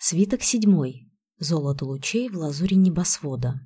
Свиток седьмой. Золото лучей в лазуре небосвода.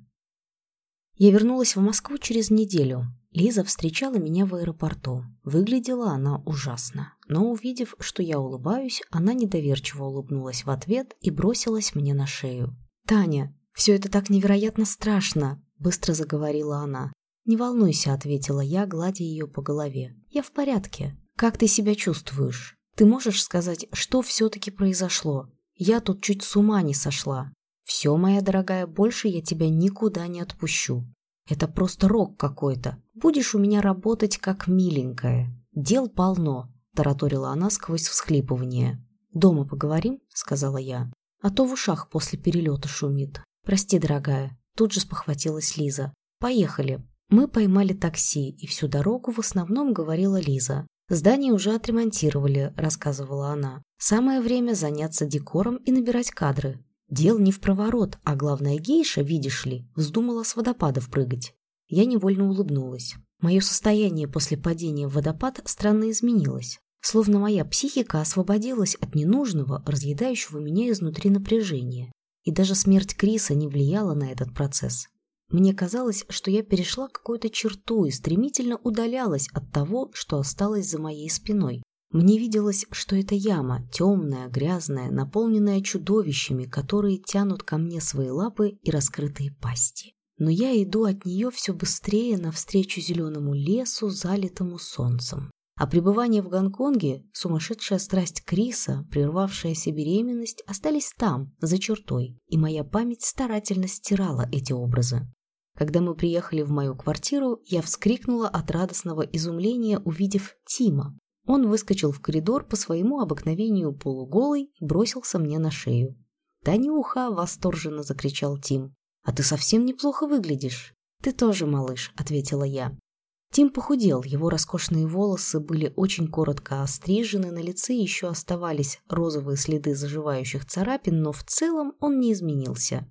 Я вернулась в Москву через неделю. Лиза встречала меня в аэропорту. Выглядела она ужасно. Но увидев, что я улыбаюсь, она недоверчиво улыбнулась в ответ и бросилась мне на шею. «Таня, все это так невероятно страшно!» – быстро заговорила она. «Не волнуйся», – ответила я, гладя ее по голове. «Я в порядке. Как ты себя чувствуешь? Ты можешь сказать, что все-таки произошло? Я тут чуть с ума не сошла. Все, моя дорогая, больше я тебя никуда не отпущу. Это просто рок какой-то. Будешь у меня работать как миленькая. Дел полно, тараторила она сквозь всхлипывание. Дома поговорим, сказала я. А то в ушах после перелета шумит. Прости, дорогая. Тут же спохватилась Лиза. Поехали. Мы поймали такси, и всю дорогу в основном говорила Лиза. Здание уже отремонтировали, рассказывала она. Самое время заняться декором и набирать кадры. Дел не в проворот, а главная гейша, видишь ли, вздумала с водопадов прыгать. Я невольно улыбнулась. Мое состояние после падения в водопад странно изменилось. Словно моя психика освободилась от ненужного, разъедающего меня изнутри напряжения. И даже смерть Криса не влияла на этот процесс. Мне казалось, что я перешла какую-то черту и стремительно удалялась от того, что осталось за моей спиной. Мне виделось, что это яма, темная, грязная, наполненная чудовищами, которые тянут ко мне свои лапы и раскрытые пасти. Но я иду от нее все быстрее навстречу зеленому лесу, залитому солнцем. А пребывание в Гонконге, сумасшедшая страсть Криса, прервавшаяся беременность, остались там, за чертой, и моя память старательно стирала эти образы. Когда мы приехали в мою квартиру, я вскрикнула от радостного изумления, увидев Тима. Он выскочил в коридор по своему обыкновению полуголый и бросился мне на шею. «Танюха!» – восторженно закричал Тим. «А ты совсем неплохо выглядишь». «Ты тоже, малыш», – ответила я. Тим похудел, его роскошные волосы были очень коротко острижены, на лице еще оставались розовые следы заживающих царапин, но в целом он не изменился.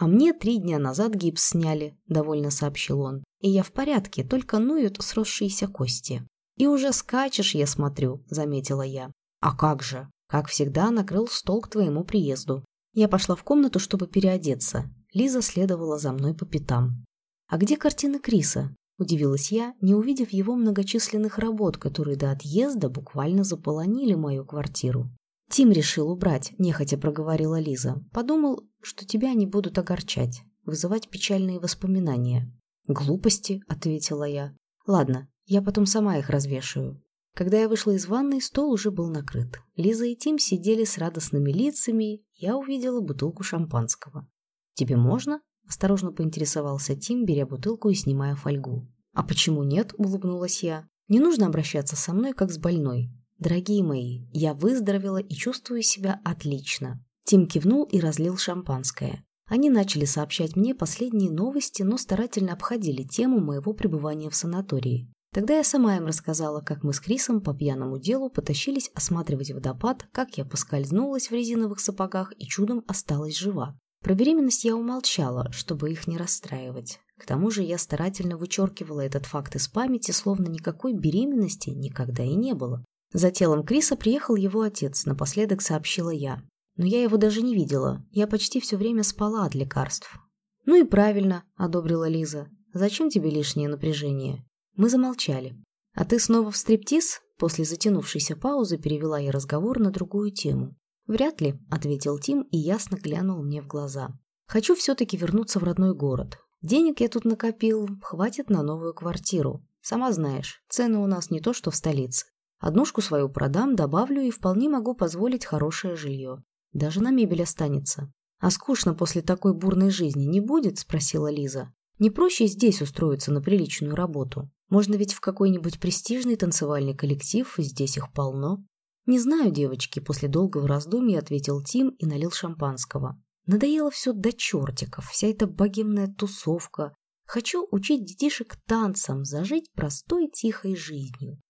«А мне три дня назад гипс сняли», – довольно сообщил он. «И я в порядке, только ноют сросшиеся кости». «И уже скачешь, я смотрю», – заметила я. «А как же? Как всегда, накрыл стол к твоему приезду». Я пошла в комнату, чтобы переодеться. Лиза следовала за мной по пятам. «А где картины Криса?» – удивилась я, не увидев его многочисленных работ, которые до отъезда буквально заполонили мою квартиру. «Тим решил убрать», – нехотя проговорила Лиза. «Подумал, что тебя они будут огорчать, вызывать печальные воспоминания». «Глупости», – ответила я. «Ладно, я потом сама их развешаю». Когда я вышла из ванной, стол уже был накрыт. Лиза и Тим сидели с радостными лицами, я увидела бутылку шампанского. «Тебе можно?» – осторожно поинтересовался Тим, беря бутылку и снимая фольгу. «А почему нет?» – улыбнулась я. «Не нужно обращаться со мной, как с больной. «Дорогие мои, я выздоровела и чувствую себя отлично». Тим кивнул и разлил шампанское. Они начали сообщать мне последние новости, но старательно обходили тему моего пребывания в санатории. Тогда я сама им рассказала, как мы с Крисом по пьяному делу потащились осматривать водопад, как я поскользнулась в резиновых сапогах и чудом осталась жива. Про беременность я умолчала, чтобы их не расстраивать. К тому же я старательно вычеркивала этот факт из памяти, словно никакой беременности никогда и не было. За телом Криса приехал его отец, напоследок сообщила я. Но я его даже не видела, я почти все время спала от лекарств. «Ну и правильно», — одобрила Лиза. «Зачем тебе лишнее напряжение?» Мы замолчали. «А ты снова в стриптиз?» После затянувшейся паузы перевела я разговор на другую тему. «Вряд ли», — ответил Тим и ясно глянул мне в глаза. «Хочу все-таки вернуться в родной город. Денег я тут накопил, хватит на новую квартиру. Сама знаешь, цены у нас не то, что в столице. Однушку свою продам, добавлю и вполне могу позволить хорошее жилье. Даже на мебель останется. А скучно после такой бурной жизни не будет? Спросила Лиза. Не проще здесь устроиться на приличную работу? Можно ведь в какой-нибудь престижный танцевальный коллектив, здесь их полно. Не знаю, девочки, после долгого раздумья ответил Тим и налил шампанского. Надоело все до чертиков, вся эта богемная тусовка. Хочу учить детишек танцам, зажить простой тихой жизнью.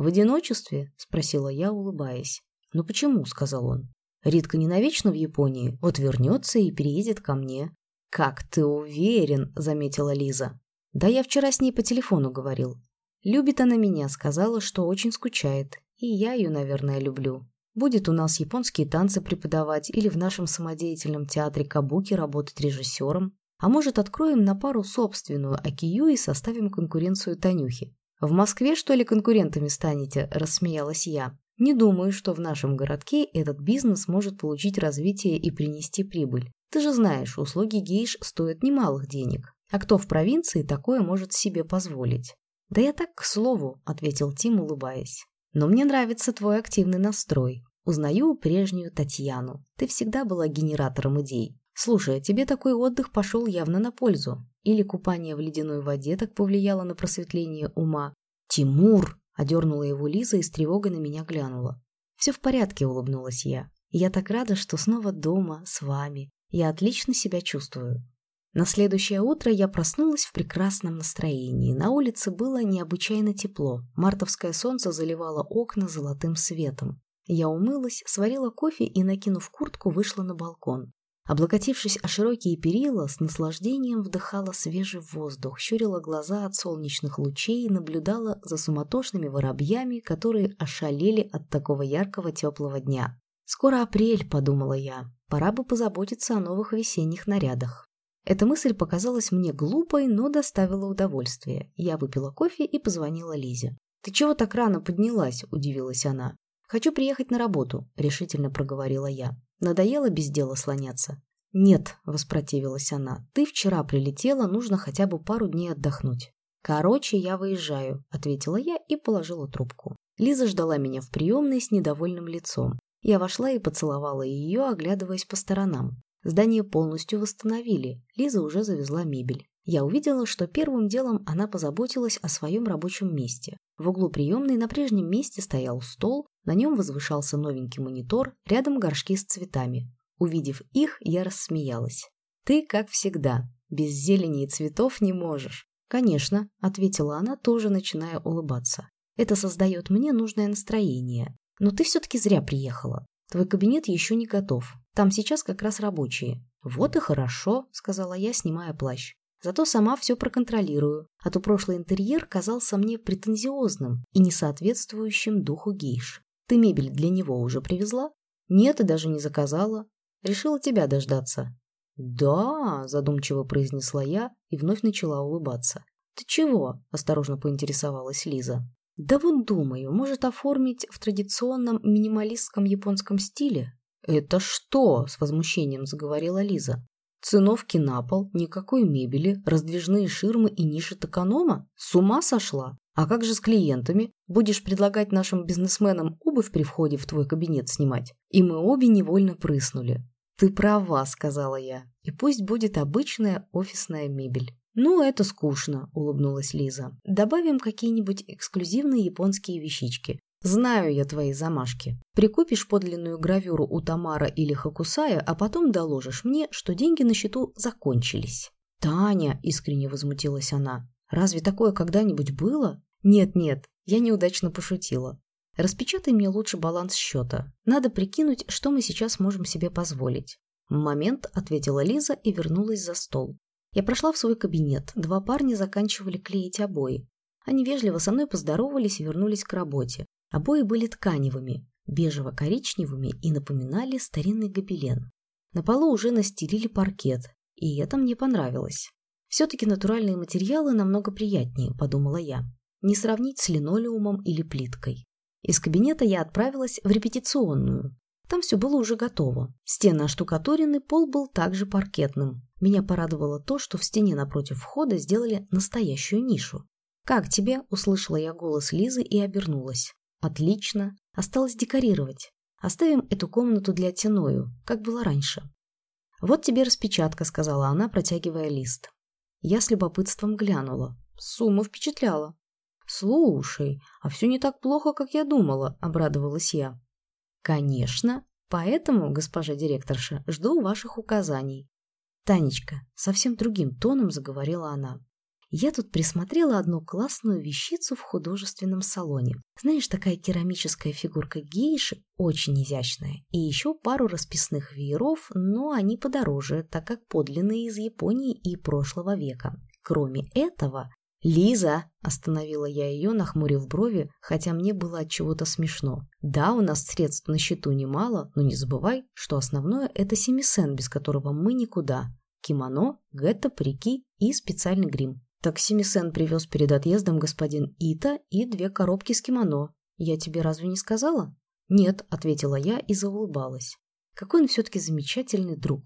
«В одиночестве?» – спросила я, улыбаясь. «Ну почему?» – сказал он. «Ритка не навечно в Японии, вот вернется и переедет ко мне». «Как ты уверен?» – заметила Лиза. «Да я вчера с ней по телефону говорил. Любит она меня, сказала, что очень скучает. И я ее, наверное, люблю. Будет у нас японские танцы преподавать или в нашем самодеятельном театре Кабуки работать режиссером. А может, откроем на пару собственную Акию и составим конкуренцию Танюхе. В Москве, что ли, конкурентами станете?» – рассмеялась я. «Не думаю, что в нашем городке этот бизнес может получить развитие и принести прибыль. Ты же знаешь, услуги гейш стоят немалых денег. А кто в провинции такое может себе позволить?» «Да я так к слову», – ответил Тим, улыбаясь. «Но мне нравится твой активный настрой. Узнаю прежнюю Татьяну. Ты всегда была генератором идей. Слушай, а тебе такой отдых пошел явно на пользу. Или купание в ледяной воде так повлияло на просветление ума. «Тимур!» – одернула его Лиза и с тревогой на меня глянула. «Все в порядке», – улыбнулась я. «Я так рада, что снова дома, с вами. Я отлично себя чувствую». На следующее утро я проснулась в прекрасном настроении. На улице было необычайно тепло. Мартовское солнце заливало окна золотым светом. Я умылась, сварила кофе и, накинув куртку, вышла на балкон. Облокотившись о широкие перила, с наслаждением вдыхала свежий воздух, щурила глаза от солнечных лучей и наблюдала за суматошными воробьями, которые ошалели от такого яркого теплого дня. «Скоро апрель», — подумала я, — «пора бы позаботиться о новых весенних нарядах». Эта мысль показалась мне глупой, но доставила удовольствие. Я выпила кофе и позвонила Лизе. «Ты чего так рано поднялась?» – удивилась она. «Хочу приехать на работу», – решительно проговорила я. Надоело без дела слоняться? Нет, воспротивилась она. Ты вчера прилетела, нужно хотя бы пару дней отдохнуть. Короче, я выезжаю, ответила я и положила трубку. Лиза ждала меня в приемной с недовольным лицом. Я вошла и поцеловала ее, оглядываясь по сторонам. Здание полностью восстановили, Лиза уже завезла мебель. Я увидела, что первым делом она позаботилась о своем рабочем месте. В углу приемной на прежнем месте стоял стол, на нем возвышался новенький монитор, рядом горшки с цветами. Увидев их, я рассмеялась. «Ты, как всегда, без зелени и цветов не можешь». «Конечно», — ответила она, тоже начиная улыбаться. «Это создает мне нужное настроение. Но ты все-таки зря приехала. Твой кабинет еще не готов. Там сейчас как раз рабочие». «Вот и хорошо», — сказала я, снимая плащ. Зато сама все проконтролирую, а то прошлый интерьер казался мне претензиозным и несоответствующим духу гейш. Ты мебель для него уже привезла? Нет, и даже не заказала. Решила тебя дождаться. Да, задумчиво произнесла я и вновь начала улыбаться. Ты чего? Осторожно поинтересовалась Лиза. Да вот думаю, может оформить в традиционном минималистском японском стиле? Это что? С возмущением заговорила Лиза. Циновки на пол, никакой мебели, раздвижные ширмы и ниши токанома? С ума сошла? А как же с клиентами? Будешь предлагать нашим бизнесменам обувь при входе в твой кабинет снимать? И мы обе невольно прыснули. Ты права, сказала я. И пусть будет обычная офисная мебель. «Ну, это скучно», – улыбнулась Лиза. «Добавим какие-нибудь эксклюзивные японские вещички. Знаю я твои замашки. Прикупишь подлинную гравюру у Тамара или Хакусая, а потом доложишь мне, что деньги на счету закончились». «Таня», – искренне возмутилась она, – «разве такое когда-нибудь было?» Нет-нет, я неудачно пошутила. Распечатай мне лучше баланс счета. Надо прикинуть, что мы сейчас можем себе позволить. Момент, ответила Лиза и вернулась за стол. Я прошла в свой кабинет. Два парня заканчивали клеить обои. Они вежливо со мной поздоровались и вернулись к работе. Обои были тканевыми, бежево-коричневыми и напоминали старинный гобелен. На полу уже настелили паркет, и это мне понравилось. Все-таки натуральные материалы намного приятнее, подумала я не сравнить с линолеумом или плиткой. Из кабинета я отправилась в репетиционную. Там все было уже готово. Стены оштукатурены, пол был также паркетным. Меня порадовало то, что в стене напротив входа сделали настоящую нишу. «Как тебе?» – услышала я голос Лизы и обернулась. «Отлично. Осталось декорировать. Оставим эту комнату для Теною, как было раньше». «Вот тебе распечатка», – сказала она, протягивая лист. Я с любопытством глянула. Сумма впечатляла. «Слушай, а все не так плохо, как я думала», — обрадовалась я. «Конечно. Поэтому, госпожа директорша, жду ваших указаний». «Танечка», — совсем другим тоном заговорила она. «Я тут присмотрела одну классную вещицу в художественном салоне. Знаешь, такая керамическая фигурка гейши, очень изящная, и еще пару расписных вееров, но они подороже, так как подлинные из Японии и прошлого века. Кроме этого, «Лиза!» – остановила я ее, нахмурив брови, хотя мне было от чего-то смешно. «Да, у нас средств на счету немало, но не забывай, что основное – это семисен, без которого мы никуда. Кимоно, гетто, парики и специальный грим. Так семисен привез перед отъездом господин Ита и две коробки с кимоно. Я тебе разве не сказала?» «Нет», – ответила я и заулыбалась. «Какой он все-таки замечательный друг!»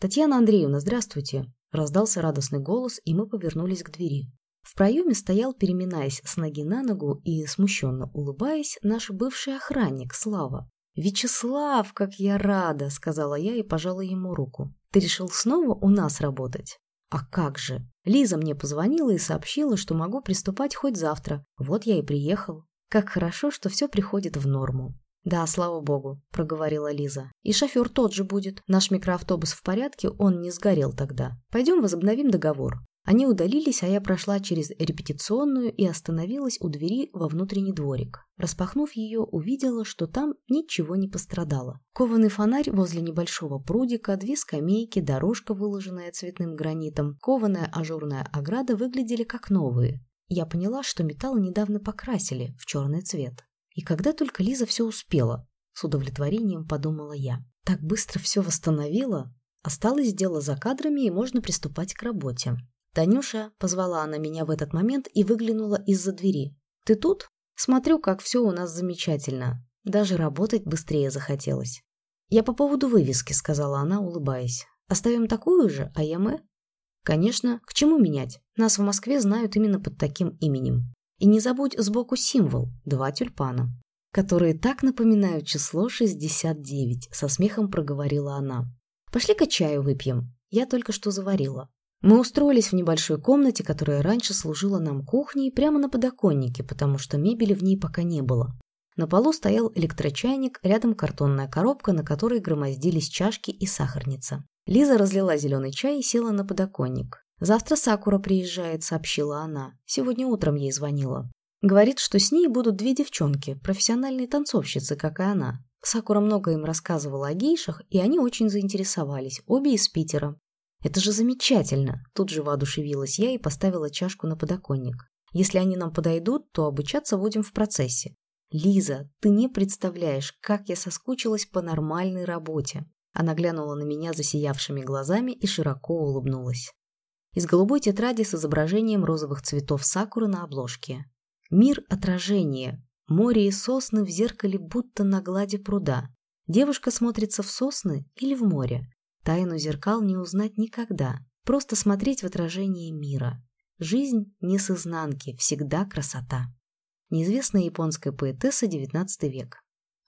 «Татьяна Андреевна, здравствуйте!» – раздался радостный голос, и мы повернулись к двери. В проеме стоял, переминаясь с ноги на ногу и смущенно улыбаясь, наш бывший охранник Слава. «Вячеслав, как я рада!» — сказала я и пожала ему руку. «Ты решил снова у нас работать?» «А как же!» Лиза мне позвонила и сообщила, что могу приступать хоть завтра. Вот я и приехал. Как хорошо, что все приходит в норму. «Да, слава богу», — проговорила Лиза. «И шофер тот же будет. Наш микроавтобус в порядке, он не сгорел тогда. Пойдем возобновим договор». Они удалились, а я прошла через репетиционную и остановилась у двери во внутренний дворик. Распахнув ее, увидела, что там ничего не пострадало. Кованый фонарь возле небольшого прудика, две скамейки, дорожка, выложенная цветным гранитом, кованая ажурная ограда выглядели как новые. Я поняла, что металл недавно покрасили в черный цвет. И когда только Лиза все успела, с удовлетворением подумала я. Так быстро все восстановила. Осталось дело за кадрами, и можно приступать к работе. «Танюша», — позвала она меня в этот момент и выглянула из-за двери. «Ты тут? Смотрю, как все у нас замечательно. Даже работать быстрее захотелось». «Я по поводу вывески», — сказала она, улыбаясь. «Оставим такую же, а я мы?» «Конечно, к чему менять? Нас в Москве знают именно под таким именем. И не забудь сбоку символ – два тюльпана, которые так напоминают число 69, со смехом проговорила она. «Пошли-ка чаю выпьем. Я только что заварила. Мы устроились в небольшой комнате, которая раньше служила нам кухней, прямо на подоконнике, потому что мебели в ней пока не было. На полу стоял электрочайник, рядом картонная коробка, на которой громоздились чашки и сахарница. Лиза разлила зеленый чай и села на подоконник. «Завтра Сакура приезжает», — сообщила она. Сегодня утром ей звонила. Говорит, что с ней будут две девчонки, профессиональные танцовщицы, как и она. Сакура много им рассказывала о гейшах, и они очень заинтересовались, обе из Питера. «Это же замечательно!» Тут же воодушевилась я и поставила чашку на подоконник. «Если они нам подойдут, то обучаться будем в процессе. Лиза, ты не представляешь, как я соскучилась по нормальной работе!» Она глянула на меня засиявшими глазами и широко улыбнулась. Из голубой тетради с изображением розовых цветов сакуры на обложке. Мир отражения. Море и сосны в зеркале будто на глади пруда. Девушка смотрится в сосны или в море. Тайну зеркал не узнать никогда, просто смотреть в отражение мира. Жизнь не с изнанки, всегда красота. Неизвестная японская поэтесса XIX век.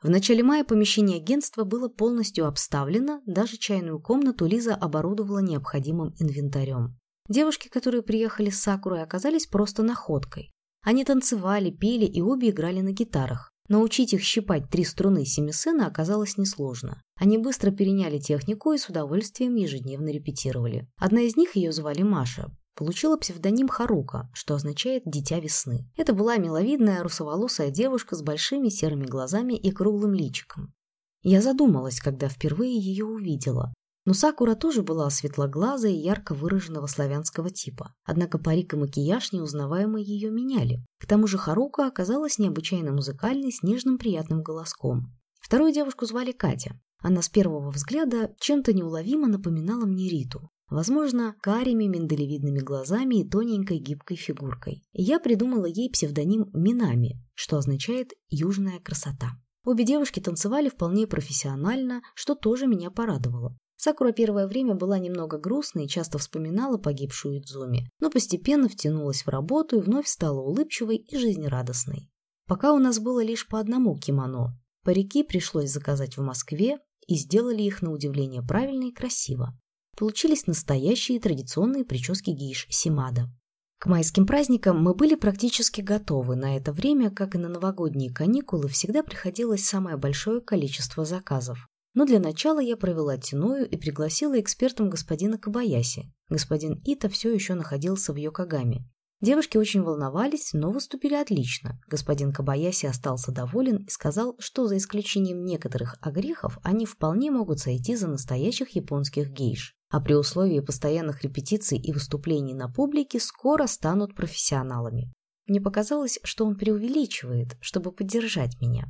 В начале мая помещение агентства было полностью обставлено, даже чайную комнату Лиза оборудовала необходимым инвентарем. Девушки, которые приехали с Сакурой, оказались просто находкой. Они танцевали, пели и обе играли на гитарах. Научить их щипать три струны семисена оказалось несложно. Они быстро переняли технику и с удовольствием ежедневно репетировали. Одна из них, ее звали Маша, получила псевдоним Харука, что означает «дитя весны». Это была миловидная русоволосая девушка с большими серыми глазами и круглым личиком. Я задумалась, когда впервые ее увидела. Но Сакура тоже была светлоглазой и ярко выраженного славянского типа. Однако парик и макияж неузнаваемо ее меняли. К тому же Харука оказалась необычайно музыкальной с нежным приятным голоском. Вторую девушку звали Катя. Она с первого взгляда чем-то неуловимо напоминала мне Риту. Возможно, карими миндалевидными глазами и тоненькой гибкой фигуркой. Я придумала ей псевдоним Минами, что означает «южная красота». Обе девушки танцевали вполне профессионально, что тоже меня порадовало. Сакура первое время была немного грустной и часто вспоминала погибшую Идзуми, но постепенно втянулась в работу и вновь стала улыбчивой и жизнерадостной. Пока у нас было лишь по одному кимоно. Парики пришлось заказать в Москве и сделали их на удивление правильно и красиво. Получились настоящие традиционные прически гейш Симада. К майским праздникам мы были практически готовы. На это время, как и на новогодние каникулы, всегда приходилось самое большое количество заказов. Но для начала я провела Тиною и пригласила экспертом господина Кабаяси. Господин Ита все еще находился в Йокогаме. Девушки очень волновались, но выступили отлично. Господин Кабаяси остался доволен и сказал, что за исключением некоторых огрехов они вполне могут сойти за настоящих японских гейш. а при условии постоянных репетиций и выступлений на публике скоро станут профессионалами. Мне показалось, что он преувеличивает, чтобы поддержать меня.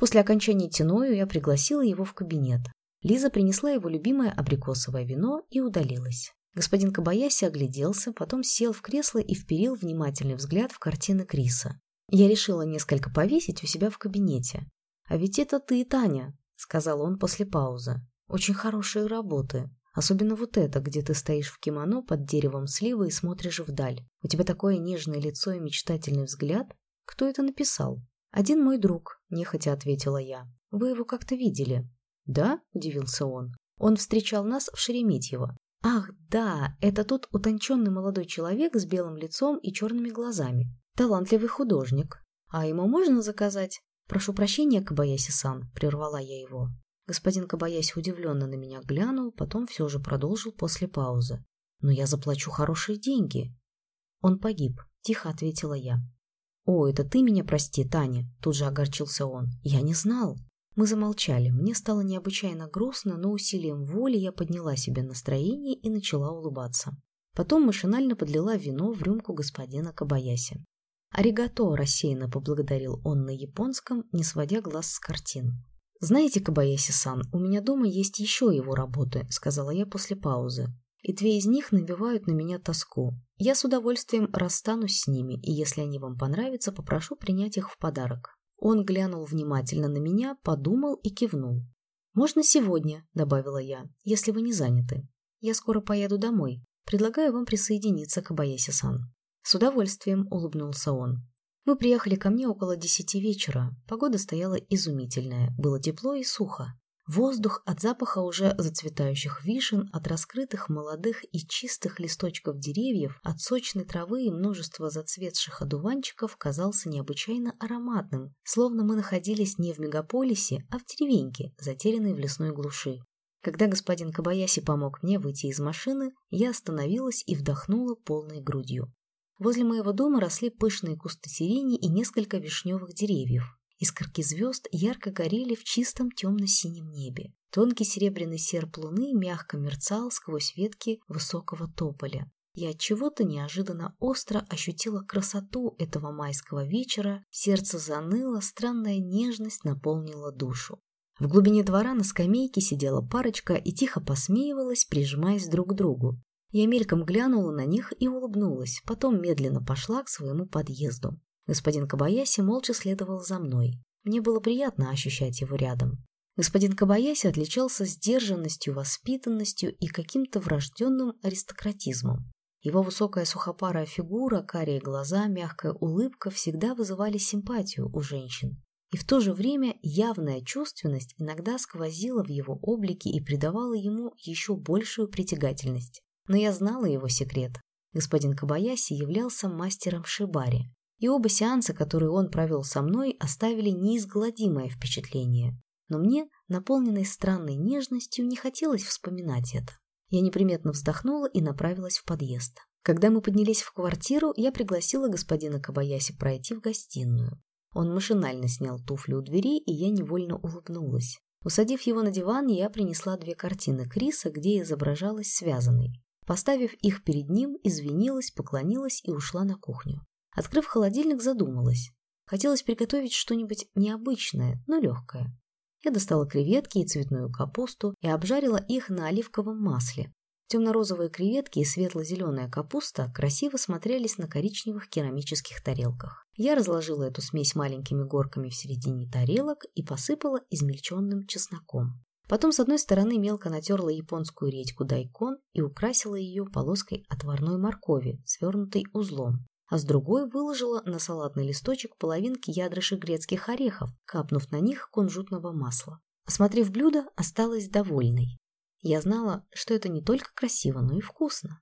После окончания Тиною я пригласила его в кабинет. Лиза принесла его любимое абрикосовое вино и удалилась. Господин Кабаяси огляделся, потом сел в кресло и вперил внимательный взгляд в картины Криса. Я решила несколько повесить у себя в кабинете. «А ведь это ты, Таня», — сказал он после паузы. «Очень хорошие работы. Особенно вот это, где ты стоишь в кимоно под деревом сливы и смотришь вдаль. У тебя такое нежное лицо и мечтательный взгляд. Кто это написал? Один мой друг, нехотя ответила я. Вы его как-то видели? Да, удивился он. Он встречал нас в Шереметьево. Ах, да, это тот утонченный молодой человек с белым лицом и черными глазами. Талантливый художник. А ему можно заказать? Прошу прощения, Кабаяси-сан, прервала я его. Господин Кабаяси удивленно на меня глянул, потом все же продолжил после паузы. «Но я заплачу хорошие деньги». «Он погиб», — тихо ответила я. «О, это ты меня прости, Таня», — тут же огорчился он. «Я не знал». Мы замолчали. Мне стало необычайно грустно, но усилием воли я подняла себе настроение и начала улыбаться. Потом машинально подлила вино в рюмку господина Кабаяси. «Аригато!» – рассеянно поблагодарил он на японском, не сводя глаз с картин. «Знаете, Кабаяси-сан, у меня дома есть еще его работы», — сказала я после паузы. «И две из них набивают на меня тоску. Я с удовольствием расстанусь с ними, и если они вам понравятся, попрошу принять их в подарок». Он глянул внимательно на меня, подумал и кивнул. «Можно сегодня», — добавила я, — «если вы не заняты. Я скоро поеду домой. Предлагаю вам присоединиться, Кабаяси-сан». «С удовольствием», — улыбнулся он. Мы приехали ко мне около десяти вечера. Погода стояла изумительная, было тепло и сухо. Воздух от запаха уже зацветающих вишен, от раскрытых молодых и чистых листочков деревьев, от сочной травы и множества зацветших одуванчиков казался необычайно ароматным, словно мы находились не в мегаполисе, а в деревеньке, затерянной в лесной глуши. Когда господин Кабаяси помог мне выйти из машины, я остановилась и вдохнула полной грудью. Возле моего дома росли пышные кусты сирени и несколько вишневых деревьев. Искорки звезд ярко горели в чистом темно-синем небе. Тонкий серебряный серп луны мягко мерцал сквозь ветки высокого тополя. Я от чего-то неожиданно остро ощутила красоту этого майского вечера, сердце заныло, странная нежность наполнила душу. В глубине двора на скамейке сидела парочка и тихо посмеивалась, прижимаясь друг к другу. Я мельком глянула на них и улыбнулась, потом медленно пошла к своему подъезду. Господин Кабаяси молча следовал за мной. Мне было приятно ощущать его рядом. Господин Кабаяси отличался сдержанностью, воспитанностью и каким-то врожденным аристократизмом. Его высокая сухопарая фигура, карие глаза, мягкая улыбка всегда вызывали симпатию у женщин. И в то же время явная чувственность иногда сквозила в его облике и придавала ему еще большую притягательность. Но я знала его секрет. Господин Кабаяси являлся мастером шибари. И оба сеанса, которые он провел со мной, оставили неизгладимое впечатление. Но мне, наполненной странной нежностью, не хотелось вспоминать это. Я неприметно вздохнула и направилась в подъезд. Когда мы поднялись в квартиру, я пригласила господина Кабаяси пройти в гостиную. Он машинально снял туфли у двери, и я невольно улыбнулась. Усадив его на диван, я принесла две картины Криса, где изображалась связанной. Поставив их перед ним, извинилась, поклонилась и ушла на кухню. Открыв холодильник, задумалась. Хотелось приготовить что-нибудь необычное, но легкое. Я достала креветки и цветную капусту и обжарила их на оливковом масле. Темно-розовые креветки и светло-зеленая капуста красиво смотрелись на коричневых керамических тарелках. Я разложила эту смесь маленькими горками в середине тарелок и посыпала измельченным чесноком. Потом с одной стороны мелко натерла японскую редьку дайкон и украсила ее полоской отварной моркови, свернутой узлом, а с другой выложила на салатный листочек половинки ядрышек грецких орехов, капнув на них кунжутного масла. Осмотрев блюдо, осталась довольной. Я знала, что это не только красиво, но и вкусно.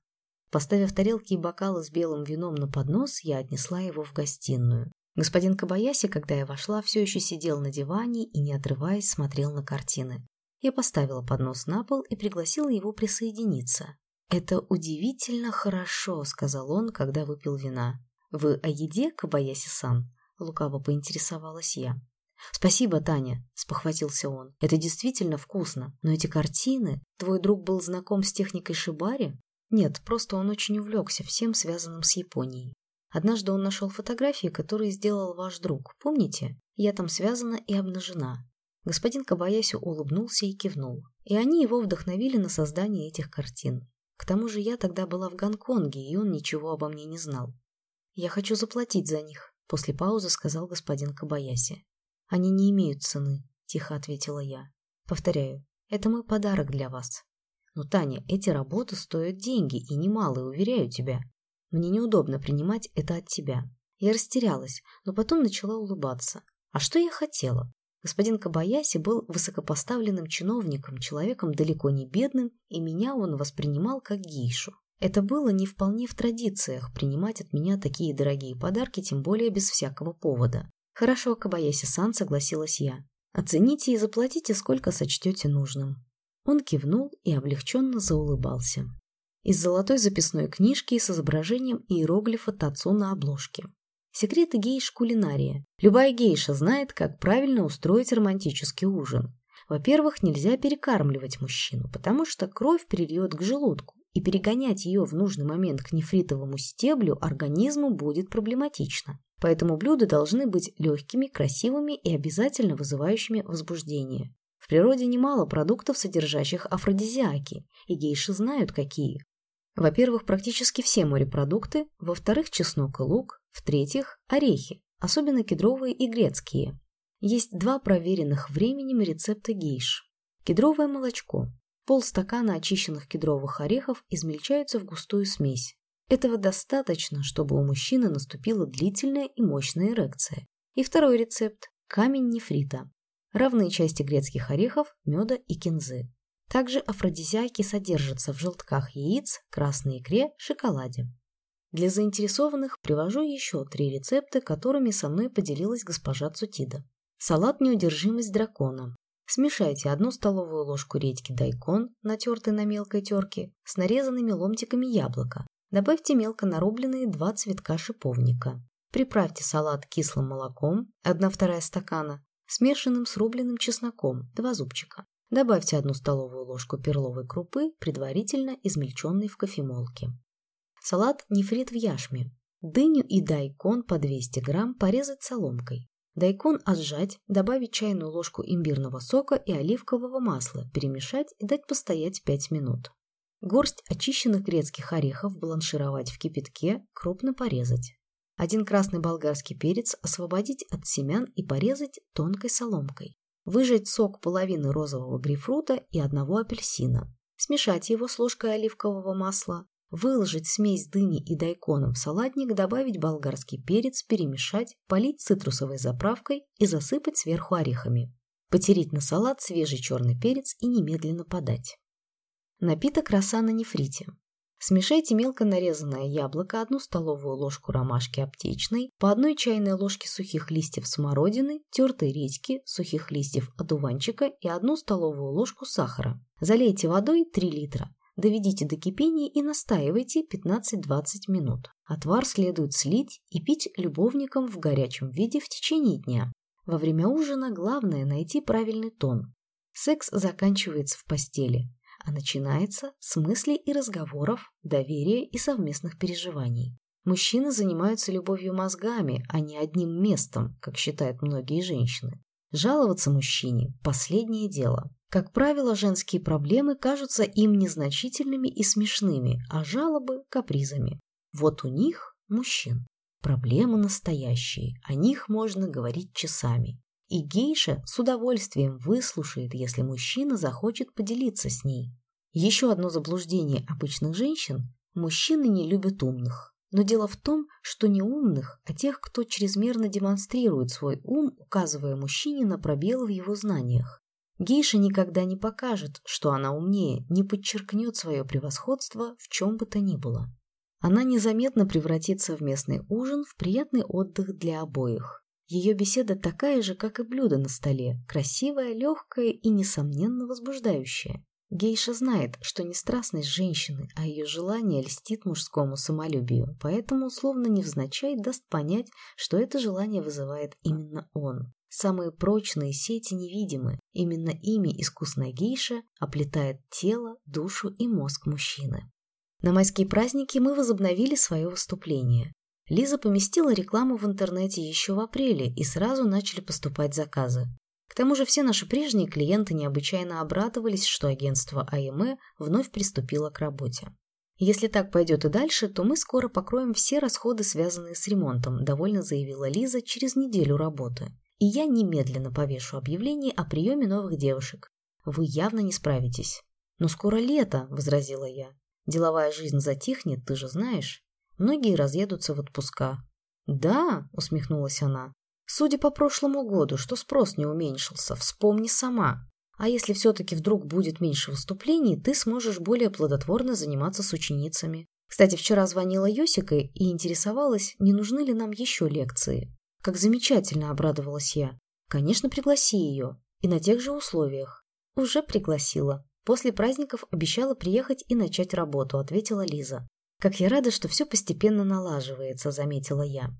Поставив тарелки и бокалы с белым вином на поднос, я отнесла его в гостиную. Господин Кабаяси, когда я вошла, все еще сидел на диване и, не отрываясь, смотрел на картины. Я поставила поднос на пол и пригласила его присоединиться. «Это удивительно хорошо», — сказал он, когда выпил вина. «Вы о еде, Кабаяси-сан?» — лукаво поинтересовалась я. «Спасибо, Таня», — спохватился он. «Это действительно вкусно. Но эти картины... Твой друг был знаком с техникой Шибари?» «Нет, просто он очень увлекся всем, связанным с Японией. Однажды он нашел фотографии, которые сделал ваш друг. Помните? Я там связана и обнажена. Господин Кабаясю улыбнулся и кивнул. И они его вдохновили на создание этих картин. К тому же я тогда была в Гонконге, и он ничего обо мне не знал. «Я хочу заплатить за них», — после паузы сказал господин Кабаяси. «Они не имеют цены», — тихо ответила я. «Повторяю, это мой подарок для вас». «Но, Таня, эти работы стоят деньги, и немалые, уверяю тебя. Мне неудобно принимать это от тебя. Я растерялась, но потом начала улыбаться. А что я хотела? Господин Кабаяси был высокопоставленным чиновником, человеком далеко не бедным, и меня он воспринимал как гейшу. Это было не вполне в традициях принимать от меня такие дорогие подарки, тем более без всякого повода. Хорошо, Кабаяси-сан, согласилась я. Оцените и заплатите, сколько сочтете нужным. Он кивнул и облегченно заулыбался из золотой записной книжки с изображением иероглифа Тацу на обложке. Секреты гейш кулинария. Любая гейша знает, как правильно устроить романтический ужин. Во-первых, нельзя перекармливать мужчину, потому что кровь прильет к желудку, и перегонять ее в нужный момент к нефритовому стеблю организму будет проблематично. Поэтому блюда должны быть легкими, красивыми и обязательно вызывающими возбуждение. В природе немало продуктов, содержащих афродизиаки, и гейши знают, какие. Во-первых, практически все морепродукты, во-вторых, чеснок и лук, в-третьих, орехи, особенно кедровые и грецкие. Есть два проверенных временем рецепта гейш. Кедровое молочко. Полстакана очищенных кедровых орехов измельчаются в густую смесь. Этого достаточно, чтобы у мужчины наступила длительная и мощная эрекция. И второй рецепт – камень нефрита. Равные части грецких орехов, меда и кинзы. Также афродизиаки содержатся в желтках яиц, красной икре, шоколаде. Для заинтересованных привожу еще три рецепта, которыми со мной поделилась госпожа Цутида. Салат «Неудержимость дракона». Смешайте одну столовую ложку редьки дайкон, натертый на мелкой терке, с нарезанными ломтиками яблока. Добавьте мелко нарубленные два цветка шиповника. Приправьте салат кислым молоком, 1-2 стакана, смешанным с рубленым чесноком, 2 зубчика. Добавьте одну столовую ложку перловой крупы, предварительно измельченной в кофемолке. Салат нефрит в яшме. Дыню и дайкон по 200 грамм порезать соломкой. Дайкон отжать, добавить чайную ложку имбирного сока и оливкового масла, перемешать и дать постоять 5 минут. Горсть очищенных грецких орехов бланшировать в кипятке, крупно порезать. Один красный болгарский перец освободить от семян и порезать тонкой соломкой. Выжать сок половины розового грейпфрута и одного апельсина. Смешать его с ложкой оливкового масла. Выложить смесь дыни и дайкона в салатник, добавить болгарский перец, перемешать, полить цитрусовой заправкой и засыпать сверху орехами. Потереть на салат свежий черный перец и немедленно подать. Напиток роса на нефрите. Смешайте мелко нарезанное яблоко, одну столовую ложку ромашки аптечной, по одной чайной ложке сухих листьев смородины, тертой редьки, сухих листьев одуванчика и одну столовую ложку сахара. Залейте водой 3 литра. Доведите до кипения и настаивайте 15-20 минут. Отвар следует слить и пить любовникам в горячем виде в течение дня. Во время ужина главное найти правильный тон. Секс заканчивается в постели а начинается с мыслей и разговоров, доверия и совместных переживаний. Мужчины занимаются любовью мозгами, а не одним местом, как считают многие женщины. Жаловаться мужчине – последнее дело. Как правило, женские проблемы кажутся им незначительными и смешными, а жалобы – капризами. Вот у них, мужчин, проблемы настоящие, о них можно говорить часами. И гейша с удовольствием выслушает, если мужчина захочет поделиться с ней. Еще одно заблуждение обычных женщин – мужчины не любят умных. Но дело в том, что не умных, а тех, кто чрезмерно демонстрирует свой ум, указывая мужчине на пробелы в его знаниях. Гейша никогда не покажет, что она умнее, не подчеркнет свое превосходство в чем бы то ни было. Она незаметно превратит совместный ужин в приятный отдых для обоих. Ее беседа такая же, как и блюдо на столе, красивая, легкая и, несомненно, возбуждающая. Гейша знает, что не страстность женщины, а ее желание льстит мужскому самолюбию, поэтому условно невзначай даст понять, что это желание вызывает именно он. Самые прочные сети невидимы. Именно ими искусная гейша оплетает тело, душу и мозг мужчины. На майские праздники мы возобновили свое выступление. Лиза поместила рекламу в интернете еще в апреле, и сразу начали поступать заказы. К тому же все наши прежние клиенты необычайно обрадовались, что агентство АМЭ вновь приступило к работе. Если так пойдет и дальше, то мы скоро покроем все расходы, связанные с ремонтом, довольно заявила Лиза через неделю работы. И я немедленно повешу объявление о приеме новых девушек. Вы явно не справитесь. Но скоро лето, возразила я. Деловая жизнь затихнет, ты же знаешь. Многие разъедутся в отпуска. Да, усмехнулась она. Судя по прошлому году, что спрос не уменьшился, вспомни сама. А если все-таки вдруг будет меньше выступлений, ты сможешь более плодотворно заниматься с ученицами. Кстати, вчера звонила Йосика и интересовалась, не нужны ли нам еще лекции. Как замечательно обрадовалась я. Конечно, пригласи ее. И на тех же условиях. Уже пригласила. После праздников обещала приехать и начать работу, ответила Лиза. Как я рада, что все постепенно налаживается, заметила я.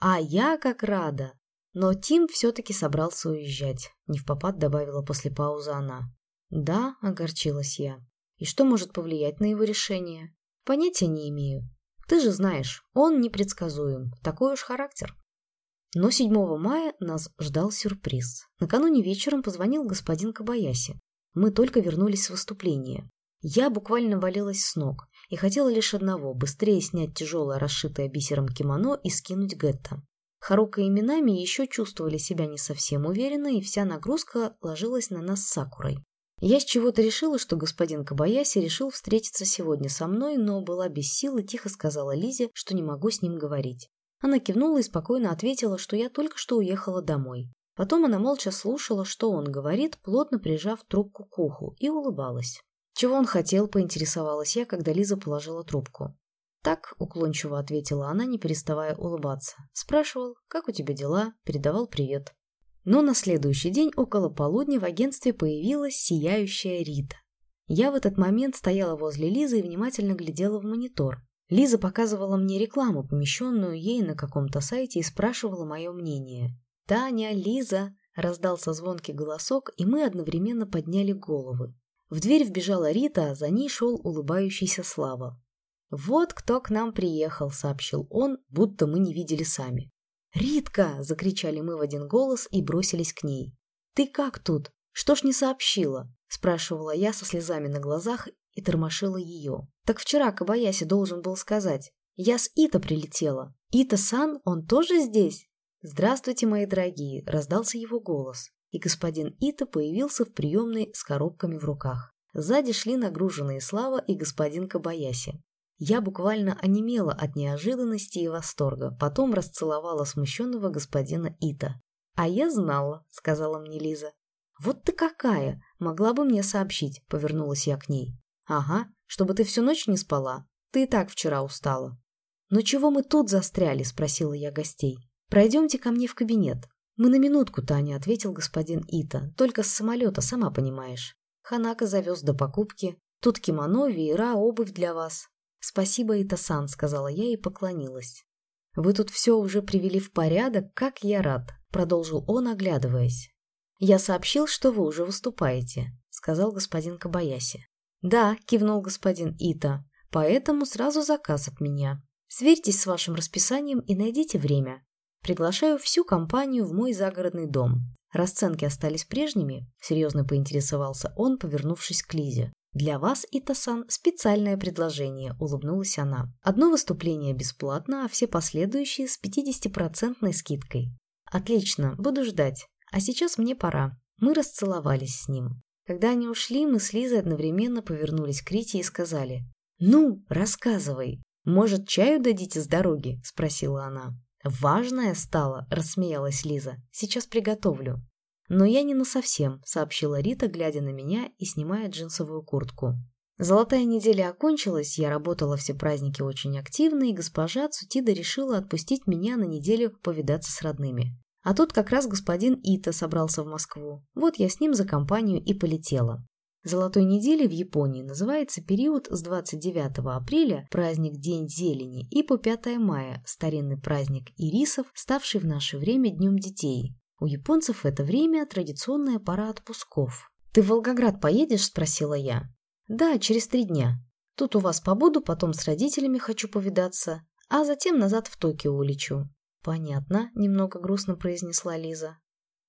А я как рада. Но Тим все-таки собрался уезжать, не в попад добавила после паузы она. Да, огорчилась я. И что может повлиять на его решение? Понятия не имею. Ты же знаешь, он непредсказуем, такой уж характер. Но 7 мая нас ждал сюрприз. Накануне вечером позвонил господин Кабаяси. Мы только вернулись с выступления. Я буквально валилась с ног и хотела лишь одного – быстрее снять тяжелое расшитое бисером кимоно и скинуть гетто. Харука и Минами еще чувствовали себя не совсем уверенно, и вся нагрузка ложилась на нас с Сакурой. Я с чего-то решила, что господин Кабаяси решил встретиться сегодня со мной, но была без сил и тихо сказала Лизе, что не могу с ним говорить. Она кивнула и спокойно ответила, что я только что уехала домой. Потом она молча слушала, что он говорит, плотно прижав трубку к уху, и улыбалась. Чего он хотел, поинтересовалась я, когда Лиза положила трубку. Так, уклончиво ответила она, не переставая улыбаться. Спрашивал, как у тебя дела, передавал привет. Но на следующий день около полудня в агентстве появилась сияющая Рита. Я в этот момент стояла возле Лизы и внимательно глядела в монитор. Лиза показывала мне рекламу, помещенную ей на каком-то сайте, и спрашивала мое мнение. «Таня, Лиза!» – раздался звонкий голосок, и мы одновременно подняли головы. В дверь вбежала Рита, а за ней шел улыбающийся Слава. «Вот кто к нам приехал», – сообщил он, будто мы не видели сами. «Ритка!» – закричали мы в один голос и бросились к ней. «Ты как тут? Что ж не сообщила?» – спрашивала я со слезами на глазах и тормошила ее. «Так вчера Кабаяси должен был сказать. Я с Ита прилетела. Ита-сан, он тоже здесь?» «Здравствуйте, мои дорогие!» – раздался его голос, и господин Ита появился в приемной с коробками в руках. Сзади шли нагруженные Слава и господин Кабаяси. Я буквально онемела от неожиданности и восторга, потом расцеловала смущенного господина Ита. «А я знала», — сказала мне Лиза. «Вот ты какая! Могла бы мне сообщить», — повернулась я к ней. «Ага, чтобы ты всю ночь не спала. Ты и так вчера устала». «Но чего мы тут застряли?» — спросила я гостей. «Пройдемте ко мне в кабинет». «Мы на минутку, Таня», — ответил господин Ита. «Только с самолета, сама понимаешь. Ханака завез до покупки. Тут кимоно, веера, обувь для вас». «Спасибо, Ита-сан», — сказала я и поклонилась. «Вы тут все уже привели в порядок, как я рад», — продолжил он, оглядываясь. «Я сообщил, что вы уже выступаете», — сказал господин Кабаяси. «Да», — кивнул господин Ита, — «поэтому сразу заказ от меня. Сверьтесь с вашим расписанием и найдите время. Приглашаю всю компанию в мой загородный дом. Расценки остались прежними?» – серьезно поинтересовался он, повернувшись к Лизе. «Для вас, Итасан, специальное предложение», – улыбнулась она. «Одно выступление бесплатно, а все последующие с 50% скидкой». «Отлично, буду ждать. А сейчас мне пора». Мы расцеловались с ним. Когда они ушли, мы с Лизой одновременно повернулись к Рите и сказали. «Ну, рассказывай. Может, чаю дадите с дороги?» – спросила она. «Важная стала», – рассмеялась Лиза. «Сейчас приготовлю». «Но я не насовсем», – сообщила Рита, глядя на меня и снимая джинсовую куртку. Золотая неделя окончилась, я работала все праздники очень активно, и госпожа Цутида решила отпустить меня на неделю повидаться с родными. А тут как раз господин Ита собрался в Москву. Вот я с ним за компанию и полетела. Золотой недели в Японии называется период с 29 апреля, праздник День зелени, и по 5 мая, старинный праздник ирисов, ставший в наше время Днем детей. У японцев это время традиционная пора отпусков. «Ты в Волгоград поедешь?» – спросила я. «Да, через три дня. Тут у вас побуду, потом с родителями хочу повидаться, а затем назад в Токио улечу». «Понятно», – немного грустно произнесла Лиза.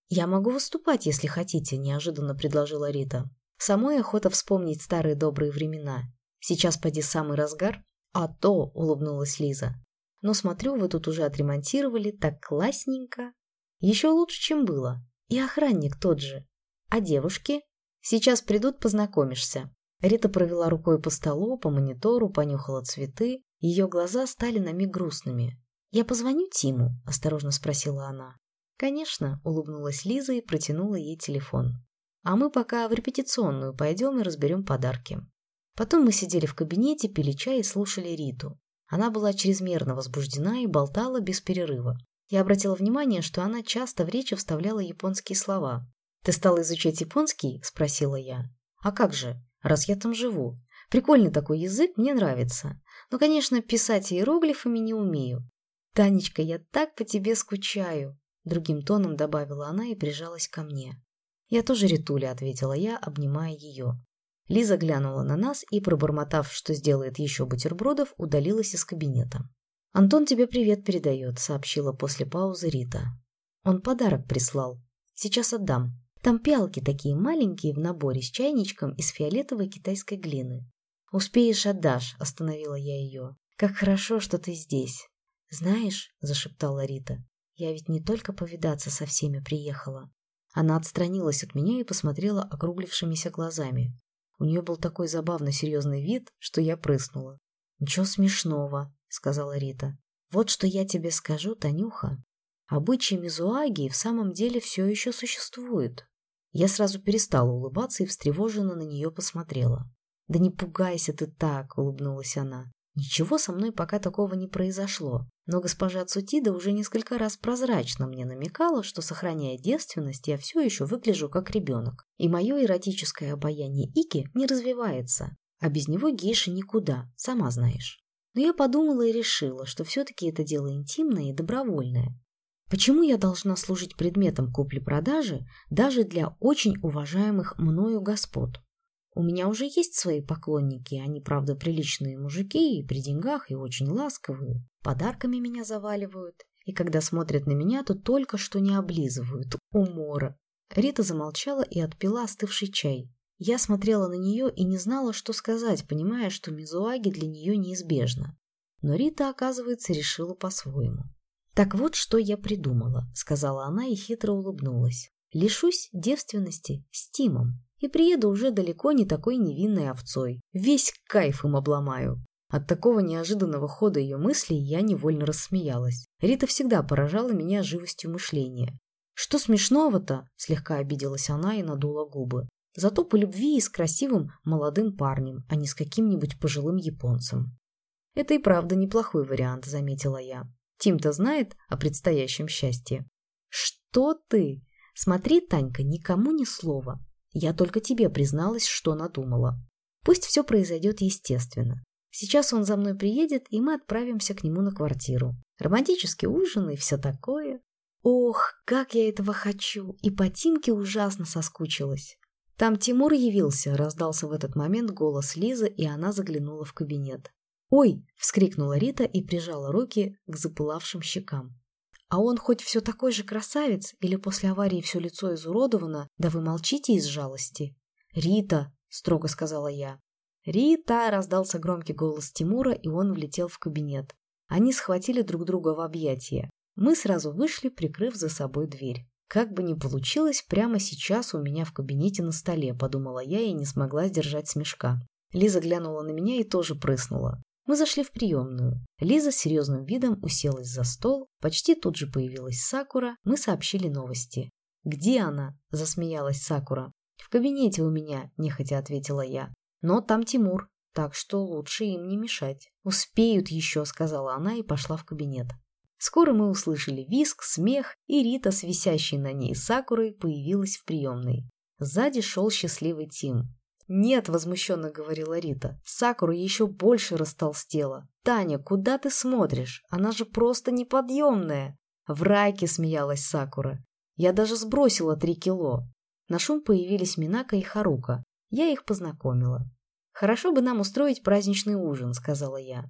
«Я могу выступать, если хотите», – неожиданно предложила Рита. «Самой охота вспомнить старые добрые времена. Сейчас поди самый разгар?» «А то», – улыбнулась Лиза. «Но смотрю, вы тут уже отремонтировали, так классненько. Еще лучше, чем было. И охранник тот же. А девушки? Сейчас придут, познакомишься». Рита провела рукой по столу, по монитору, понюхала цветы. Ее глаза стали на миг грустными. «Я позвоню Тиму?» – осторожно спросила она. «Конечно», – улыбнулась Лиза и протянула ей телефон. «А мы пока в репетиционную пойдем и разберем подарки». Потом мы сидели в кабинете, пили чай и слушали Риту. Она была чрезмерно возбуждена и болтала без перерыва. Я обратила внимание, что она часто в речи вставляла японские слова. «Ты стала изучать японский?» – спросила я. «А как же, раз я там живу. Прикольный такой язык, мне нравится. Но, конечно, писать иероглифами не умею. Танечка, я так по тебе скучаю!» Другим тоном добавила она и прижалась ко мне. «Я тоже Ритуля», — ответила я, обнимая ее. Лиза глянула на нас и, пробормотав, что сделает еще бутербродов, удалилась из кабинета. «Антон тебе привет передает», — сообщила после паузы Рита. «Он подарок прислал. Сейчас отдам. Там пиалки такие маленькие в наборе с чайничком из фиолетовой китайской глины. Успеешь, отдашь», — остановила я ее. «Как хорошо, что ты здесь». «Знаешь», — зашептала Рита, я ведь не только повидаться со всеми приехала. Она отстранилась от меня и посмотрела округлившимися глазами. У нее был такой забавно серьезный вид, что я прыснула. «Ничего смешного», — сказала Рита. «Вот что я тебе скажу, Танюха. Обычаи Мизуаги в самом деле все еще существуют». Я сразу перестала улыбаться и встревоженно на нее посмотрела. «Да не пугайся ты так», — улыбнулась она. Ничего со мной пока такого не произошло, но госпожа Цутида уже несколько раз прозрачно мне намекала, что, сохраняя девственность, я все еще выгляжу как ребенок, и мое эротическое обаяние Ики не развивается, а без него гейша никуда, сама знаешь. Но я подумала и решила, что все-таки это дело интимное и добровольное. Почему я должна служить предметом купли-продажи даже для очень уважаемых мною господ? У меня уже есть свои поклонники, они, правда, приличные мужики и при деньгах, и очень ласковые. Подарками меня заваливают, и когда смотрят на меня, то только что не облизывают. Умора. Рита замолчала и отпила остывший чай. Я смотрела на нее и не знала, что сказать, понимая, что Мизуаги для нее неизбежно. Но Рита, оказывается, решила по-своему. «Так вот, что я придумала», — сказала она и хитро улыбнулась. «Лишусь девственности с Тимом и приеду уже далеко не такой невинной овцой. Весь кайф им обломаю. От такого неожиданного хода ее мыслей я невольно рассмеялась. Рита всегда поражала меня живостью мышления. «Что смешного-то?» – слегка обиделась она и надула губы. Зато по любви и с красивым молодым парнем, а не с каким-нибудь пожилым японцем. «Это и правда неплохой вариант», – заметила я. «Тим-то знает о предстоящем счастье». «Что ты? Смотри, Танька, никому ни слова. Я только тебе призналась, что надумала. Пусть все произойдет естественно. Сейчас он за мной приедет, и мы отправимся к нему на квартиру. Романтический ужин и все такое. Ох, как я этого хочу! И по Тимке ужасно соскучилась. Там Тимур явился, раздался в этот момент голос Лизы, и она заглянула в кабинет. «Ой!» — вскрикнула Рита и прижала руки к запылавшим щекам. А он хоть все такой же красавец или после аварии все лицо изуродовано, да вы молчите из жалости? «Рита!» – строго сказала я. «Рита!» – раздался громкий голос Тимура, и он влетел в кабинет. Они схватили друг друга в объятия. Мы сразу вышли, прикрыв за собой дверь. Как бы ни получилось, прямо сейчас у меня в кабинете на столе, подумала я и не смогла сдержать смешка. Лиза глянула на меня и тоже прыснула. Мы зашли в приемную. Лиза с серьезным видом уселась за стол. Почти тут же появилась Сакура. Мы сообщили новости. «Где она?» – засмеялась Сакура. «В кабинете у меня», – нехотя ответила я. «Но там Тимур, так что лучше им не мешать». «Успеют еще», – сказала она и пошла в кабинет. Скоро мы услышали виск, смех, и Рита с висящей на ней Сакурой появилась в приемной. Сзади шел счастливый Тим. «Нет», — возмущенно говорила Рита, — «Сакура еще больше растолстела. Таня, куда ты смотришь? Она же просто неподъемная!» В райке смеялась Сакура. Я даже сбросила три кило. На шум появились Минака и Харука. Я их познакомила. «Хорошо бы нам устроить праздничный ужин», — сказала я.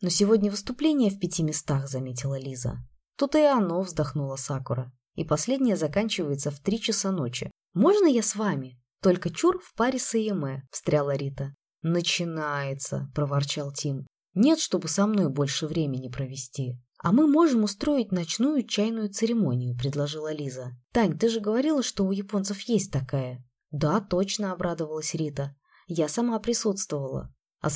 «Но сегодня выступление в пяти местах», — заметила Лиза. «Тут и оно», — вздохнула Сакура. «И последнее заканчивается в три часа ночи. Можно я с вами?» «Только чур в паре с Эйме», — встряла Рита. «Начинается», — проворчал Тим. «Нет, чтобы со мной больше времени провести». «А мы можем устроить ночную чайную церемонию», — предложила Лиза. «Тань, ты же говорила, что у японцев есть такая». «Да, точно», — обрадовалась Рита. «Я сама присутствовала. А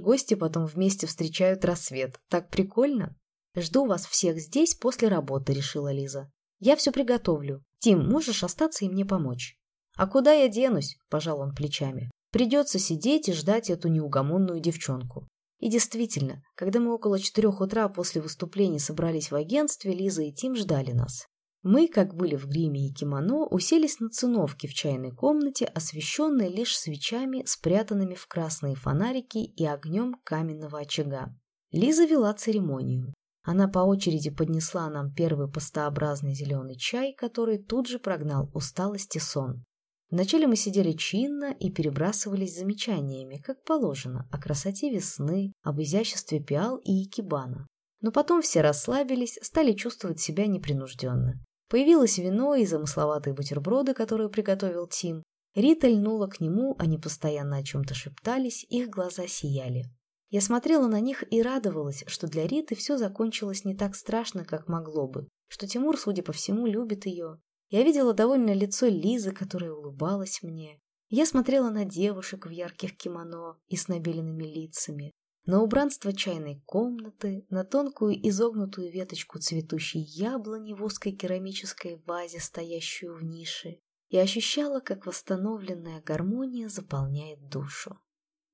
гости потом вместе встречают рассвет. Так прикольно?» «Жду вас всех здесь после работы», — решила Лиза. «Я все приготовлю. Тим, можешь остаться и мне помочь?» «А куда я денусь?» – пожал он плечами. «Придется сидеть и ждать эту неугомонную девчонку». И действительно, когда мы около четырех утра после выступления собрались в агентстве, Лиза и Тим ждали нас. Мы, как были в гриме и кимоно, уселись на циновке в чайной комнате, освещенной лишь свечами, спрятанными в красные фонарики и огнем каменного очага. Лиза вела церемонию. Она по очереди поднесла нам первый пастообразный зеленый чай, который тут же прогнал усталость и сон. Вначале мы сидели чинно и перебрасывались замечаниями, как положено, о красоте весны, об изяществе пиал и икебана. Но потом все расслабились, стали чувствовать себя непринужденно. Появилось вино и замысловатые бутерброды, которые приготовил Тим. Рита льнула к нему, они постоянно о чем-то шептались, их глаза сияли. Я смотрела на них и радовалась, что для Риты все закончилось не так страшно, как могло бы, что Тимур, судя по всему, любит ее, я видела довольное лицо Лизы, которая улыбалась мне. Я смотрела на девушек в ярких кимоно и с набеленными лицами, на убранство чайной комнаты, на тонкую изогнутую веточку цветущей яблони в узкой керамической вазе, стоящую в нише, и ощущала, как восстановленная гармония заполняет душу.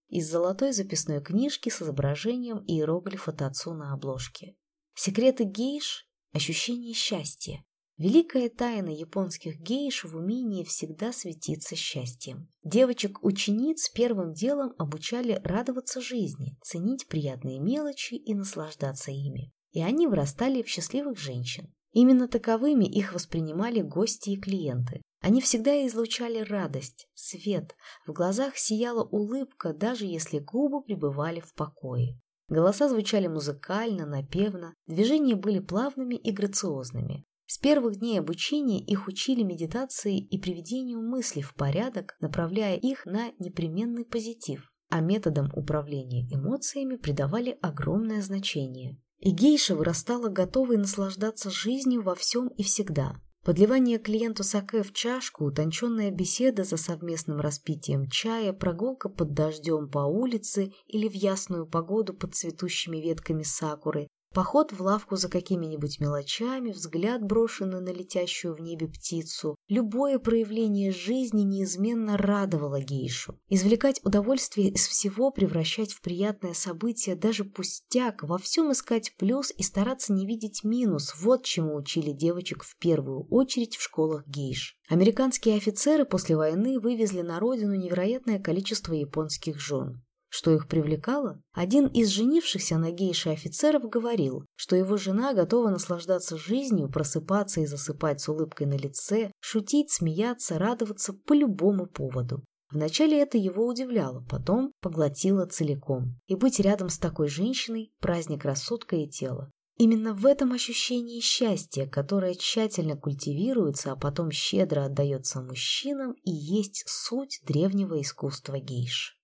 Из золотой записной книжки с изображением иероглифа Тацу на обложке. Секреты гейш – ощущение счастья, Великая тайна японских гейш в умении всегда светиться счастьем. Девочек-учениц первым делом обучали радоваться жизни, ценить приятные мелочи и наслаждаться ими. И они вырастали в счастливых женщин. Именно таковыми их воспринимали гости и клиенты. Они всегда излучали радость, свет, в глазах сияла улыбка, даже если губы пребывали в покое. Голоса звучали музыкально, напевно, движения были плавными и грациозными. С первых дней обучения их учили медитации и приведению мыслей в порядок, направляя их на непременный позитив, а методам управления эмоциями придавали огромное значение. И гейша вырастала готовой наслаждаться жизнью во всем и всегда. Подливание клиенту саке в чашку, утонченная беседа за совместным распитием чая, прогулка под дождем по улице или в ясную погоду под цветущими ветками сакуры, Поход в лавку за какими-нибудь мелочами, взгляд брошенный на летящую в небе птицу, любое проявление жизни неизменно радовало гейшу. Извлекать удовольствие из всего, превращать в приятное событие, даже пустяк, во всем искать плюс и стараться не видеть минус – вот чему учили девочек в первую очередь в школах гейш. Американские офицеры после войны вывезли на родину невероятное количество японских жен. Что их привлекало? Один из женившихся на гейше офицеров говорил, что его жена готова наслаждаться жизнью, просыпаться и засыпать с улыбкой на лице, шутить, смеяться, радоваться по любому поводу. Вначале это его удивляло, потом поглотило целиком. И быть рядом с такой женщиной – праздник рассудка и тела. Именно в этом ощущении счастья, которое тщательно культивируется, а потом щедро отдается мужчинам, и есть суть древнего искусства гейш.